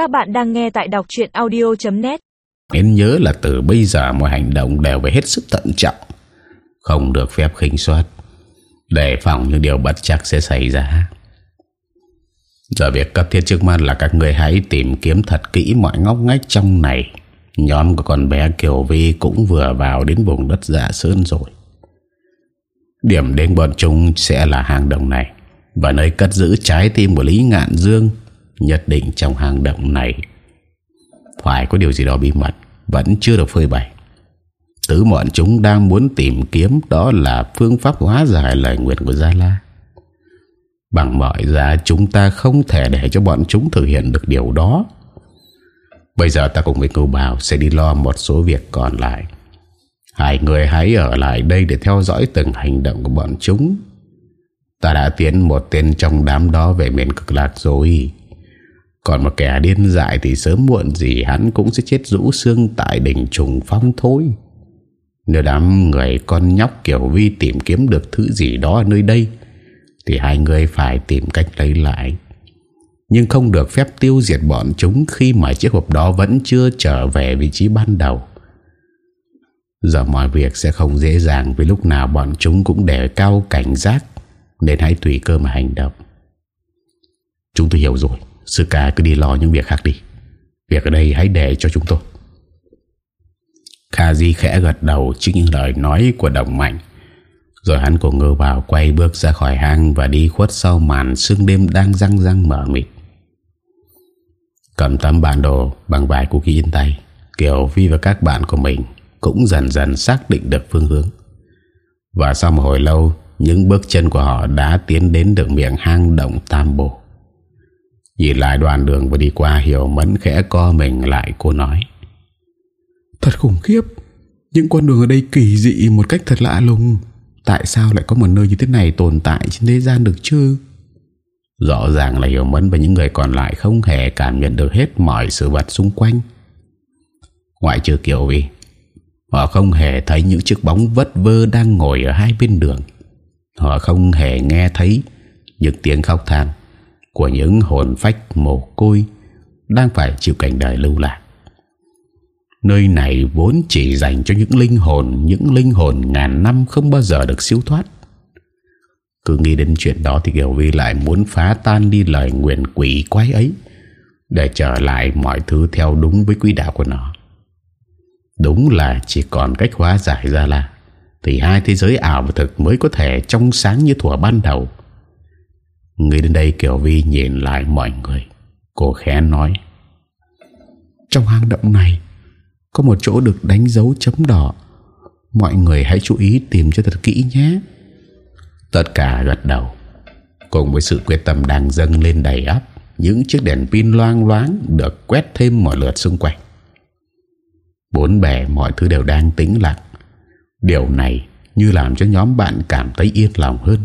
Các bạn đang nghe tại đọc truyện audio.net Nên nhớ là từ bây giờ mọi hành động đều phải hết sức thận trọng, Không được phép khinh suất. Để phòng những điều bất chắc sẽ xảy ra. Giờ việc cấp thiết trước mắt là các người hãy tìm kiếm thật kỹ mọi ngóc ngách trong này. Nhóm của con bé Kiều Vi cũng vừa vào đến vùng đất dạ sơn rồi. Điểm đến bọn chúng sẽ là hang động này Và nơi cất giữ trái tim của Lý Ngạn Dương Nhất định trong hang động này Phải có điều gì đó bí mật, Vẫn chưa được phơi bày. Thứ bọn chúng đang muốn tìm kiếm Đó là phương pháp hóa giải lời nguyện của Gia La. Bằng mọi giá chúng ta không thể để cho bọn chúng thực hiện được điều đó. Bây giờ ta cùng với cô bảo sẽ đi lo một số việc còn lại. Hai người hãy ở lại đây để theo dõi từng hành động của bọn chúng. Ta đã tiến một tên trong đám đó về miền cực lạc rồi. Còn một kẻ điên dại thì sớm muộn gì hắn cũng sẽ chết rũ xương tại đỉnh trùng phong thôi. Nếu đám người con nhóc kiểu vi tìm kiếm được thứ gì đó ở nơi đây, Thì hai người phải tìm cách lấy lại. Nhưng không được phép tiêu diệt bọn chúng khi mà chiếc hộp đó vẫn chưa trở về vị trí ban đầu. Giờ mọi việc sẽ không dễ dàng Vì lúc nào bọn chúng cũng để cao cảnh giác, Nên hãy tùy cơ mà hành động. Chúng tôi hiểu rồi. Sư ca cứ đi lo những việc khác đi. Việc ở đây hãy để cho chúng tôi. Kha Di khẽ gật đầu Trước những lời nói của đồng mạnh. Rồi hắn cùng ngơ vào Quay bước ra khỏi hang Và đi khuất sau màn sương đêm đang răng răng mở mịt. Cầm tấm bản đồ Bằng vài cookie in tay Kiều Vi và các bạn của mình Cũng dần dần xác định được phương hướng. Và sau một hồi lâu, Những bước chân của họ đã tiến đến được miệng hang động Tam Bồ Nhìn lại đoạn đường vừa đi qua Hiểu mẫn khẽ co mình lại cô nói. Thật khủng khiếp. Những con đường ở đây kỳ dị một cách thật lạ lùng. Tại sao lại có một nơi như thế này tồn tại trên thế gian được chứ? Rõ ràng là Hiểu Mẫn và những người còn lại không hề cảm nhận được hết mọi sự vật xung quanh. Ngoại trừ Kiều Vi, họ không hề thấy những chiếc bóng vất vơ đang ngồi ở hai bên đường. Họ không hề nghe thấy những tiếng khóc than của những hồn phách mồ côi đang phải chịu cảnh đời lưu lạc. Nơi này vốn chỉ dành cho những linh hồn, những linh hồn ngàn năm không bao giờ được siêu thoát. Cứ nghĩ đến chuyện đó thì Kiều Vi lại muốn phá tan đi lời nguyện quỷ quái ấy để trở lại mọi thứ theo đúng với quy đạo của nó. Đúng là chỉ còn cách hóa giải ra là thì hai thế giới ảo và thực mới có thể trong sáng như thuở ban đầu. Người đến đây Kiều Vi nhìn lại mọi người. Cô khẽ nói. Trong hang động này có một chỗ được đánh dấu chấm đỏ. Mọi người hãy chú ý tìm cho thật kỹ nhé. Tất cả gật đầu Cùng với sự quyết tâm đang dâng lên đầy áp Những chiếc đèn pin loang loáng Được quét thêm mọi lượt xung quanh Bốn bề mọi thứ đều đang tĩnh lặng Điều này như làm cho nhóm bạn cảm thấy yên lòng hơn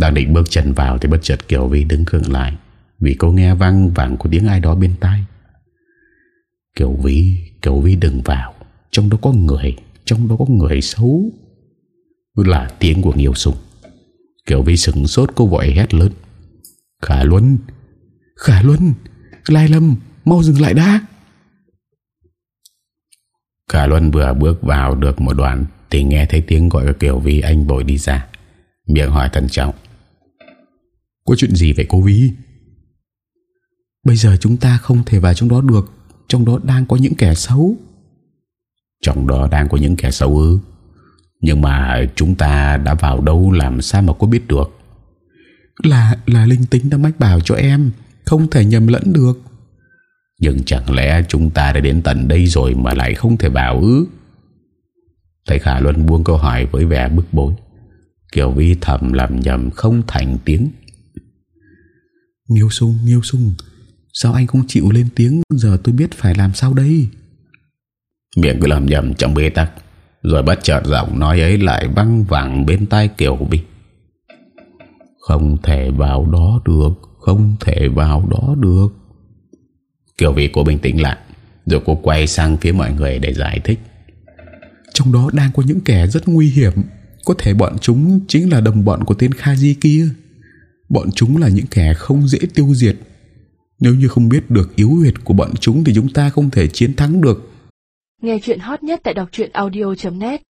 đang định bước chân vào Thì bất chợt Kiều Vi đứng khựng lại, Vì cô nghe vang vẳng của tiếng ai đó bên tai Kiều Vi Kiều Vi đừng vào, Trong đó có người, Trong đó có người xấu là tiếng của Nghiêu Sùng. Kiều Vi sừng sốt, cô vội hét lớn. Khả Luân! Khả Luân! Lai Lâm! Mau dừng lại đã! Khả Luân vừa bước vào được một đoạn thì nghe thấy tiếng gọi của Kiều Vi, anh vội đi ra. Miệng hỏi thận trọng. Có chuyện gì vậy cô Vi? Bây giờ chúng ta không thể vào trong đó được. Trong đó đang có những kẻ xấu. Trong đó đang có những kẻ xấu ư? Nhưng mà chúng ta đã vào đâu làm sao mà có biết được Là là linh tính đã mách bảo cho em Không thể nhầm lẫn được Nhưng chẳng lẽ chúng ta đã đến tận đây rồi mà lại không thể vào ư Thầy Khả Luân buông câu hỏi với vẻ bức bối Kiều Vi thầm lầm nhầm không thành tiếng Nghiêu sung, nghiêu sung Sao anh không chịu lên tiếng? Giờ tôi biết phải làm sao đây? Miệng cứ lầm nhầm trong bê tắc rồi bất chợt giọng nói ấy lại văng vẳng bên tai Kiều Bi. Không thể vào đó được Không thể vào đó được. Kiều Vi cô bình tĩnh lại Rồi cô quay sang phía mọi người để giải thích. Trong đó đang có những kẻ rất nguy hiểm. Có thể bọn chúng chính là đồng bọn của tên Kha Di kia Bọn chúng là những kẻ không dễ tiêu diệt Nếu như không biết được yếu huyệt của bọn chúng thì chúng ta không thể chiến thắng được. Nghe chuyện hot nhất tại đọc truyện audio.net